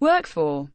work for.